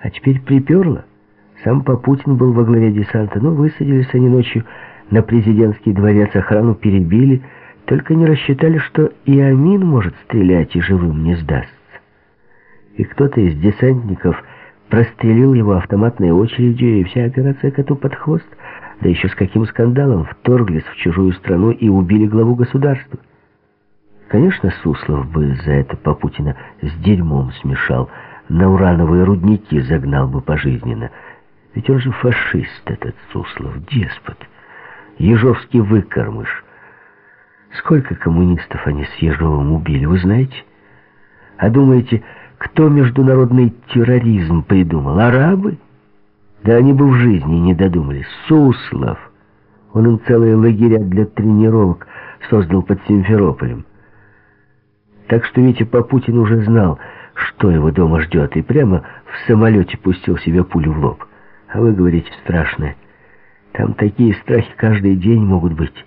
А теперь приперло. Сам Попутин был во главе десанта, но высадились они ночью на президентский дворец, охрану перебили, только не рассчитали, что и Амин может стрелять и живым не сдастся. И кто-то из десантников прострелил его автоматной очередью, и вся операция коту под хвост, да еще с каким скандалом, вторглись в чужую страну и убили главу государства. Конечно, Суслов бы за это Попутина с дерьмом смешал, на урановые рудники загнал бы пожизненно. Ведь он же фашист, этот Суслов, деспот, ежовский выкормыш. Сколько коммунистов они с Ежовым убили, вы знаете? А думаете, кто международный терроризм придумал? Арабы? Да они бы в жизни не додумались. Суслов. Он им целые лагеря для тренировок создал под Симферополем. Так что Витя Попутин уже знал, что его дома ждет, и прямо в самолете пустил себе пулю в лоб. А вы говорите, страшное. Там такие страхи каждый день могут быть.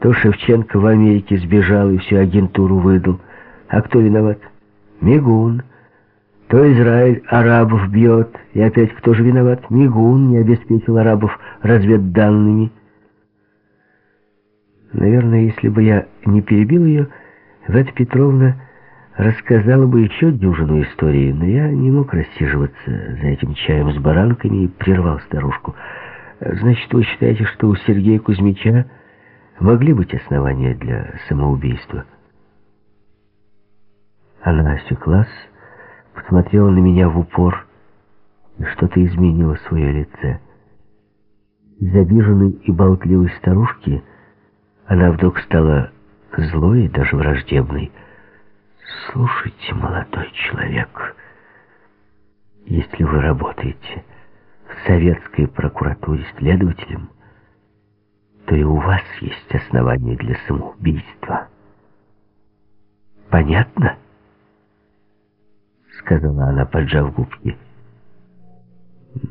То Шевченко в Америке сбежал и всю агентуру выдал. А кто виноват? Мигун. То Израиль арабов бьет. И опять кто же виноват? Мигун не обеспечил арабов разведданными. Наверное, если бы я не перебил ее, Вета Петровна рассказала бы еще дюжину историй, но я не мог рассиживаться за этим чаем с баранками и прервал старушку. «Значит, вы считаете, что у Сергея Кузьмича могли быть основания для самоубийства?» Она осеклась, посмотрела на меня в упор, и что-то изменило свое лице. Из обиженной и болтливой старушки она вдруг стала злой и даже враждебной. «Слушайте, молодой человек, если вы работаете в советской прокуратуре следователем, то и у вас есть основания для самоубийства. Понятно?» Сказала она, поджав губки.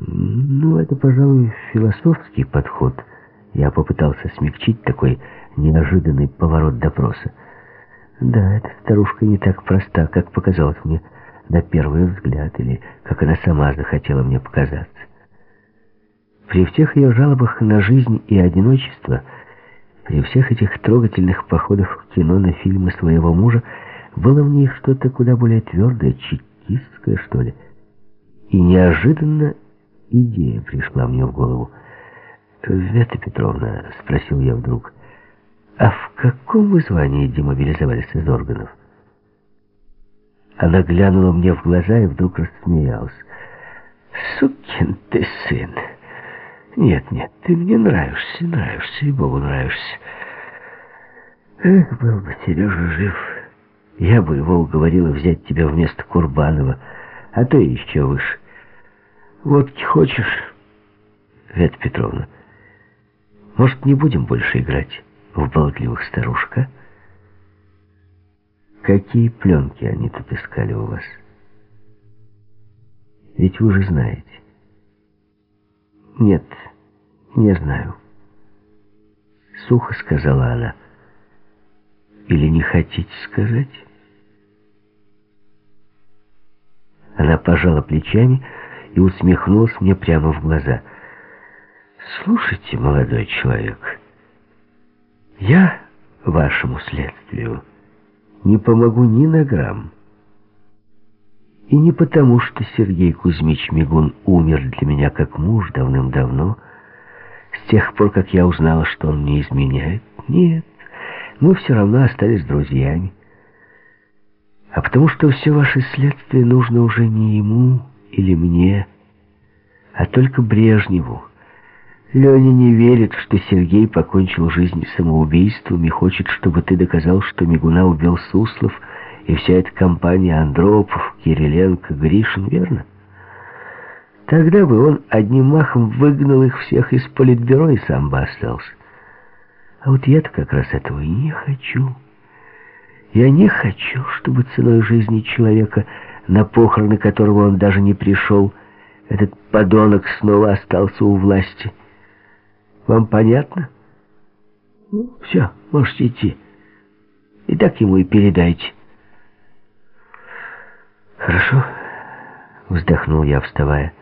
«Ну, это, пожалуй, философский подход». Я попытался смягчить такой неожиданный поворот допроса. Да, эта старушка не так проста, как показалось мне на первый взгляд, или как она сама захотела мне показаться. При всех ее жалобах на жизнь и одиночество, при всех этих трогательных походах в кино на фильмы своего мужа, было в ней что-то куда более твердое, чекистское, что ли. И неожиданно идея пришла мне в голову. «Вета Петровна», — спросил я вдруг, — а в каком вы звании демобилизовались из органов? Она глянула мне в глаза и вдруг рассмеялась. Сукин ты сын. Нет, нет, ты мне нравишься, нравишься, и Богу нравишься. Эх, был бы Сережа жив. Я бы его уговорила взять тебя вместо Курбанова, а то еще выше. Водки хочешь, Вета Петровна? Может, не будем больше играть? В болтливых старушек, а? Какие пленки они тут искали у вас? Ведь вы же знаете. Нет, не знаю. Сухо сказала она. Или не хотите сказать? Она пожала плечами и усмехнулась мне прямо в глаза. «Слушайте, молодой человек...» Я вашему следствию не помогу ни на грамм. И не потому, что Сергей Кузьмич Мигун умер для меня как муж давным-давно, с тех пор, как я узнала, что он мне изменяет. Нет, мы все равно остались друзьями. А потому что все ваше следствие нужно уже не ему или мне, а только Брежневу. Леня не верит, что Сергей покончил жизнь самоубийством и хочет, чтобы ты доказал, что Мигуна убил Суслов и вся эта компания Андропов, Кириленко, Гришин, верно? Тогда бы он одним махом выгнал их всех из политбюро и сам бы остался. А вот я-то как раз этого и не хочу. Я не хочу, чтобы ценой жизни человека, на похороны которого он даже не пришел, этот подонок снова остался у власти. Вам понятно? Ну, все, можете идти. И так ему и передайте. Хорошо. вздохнул я, вставая.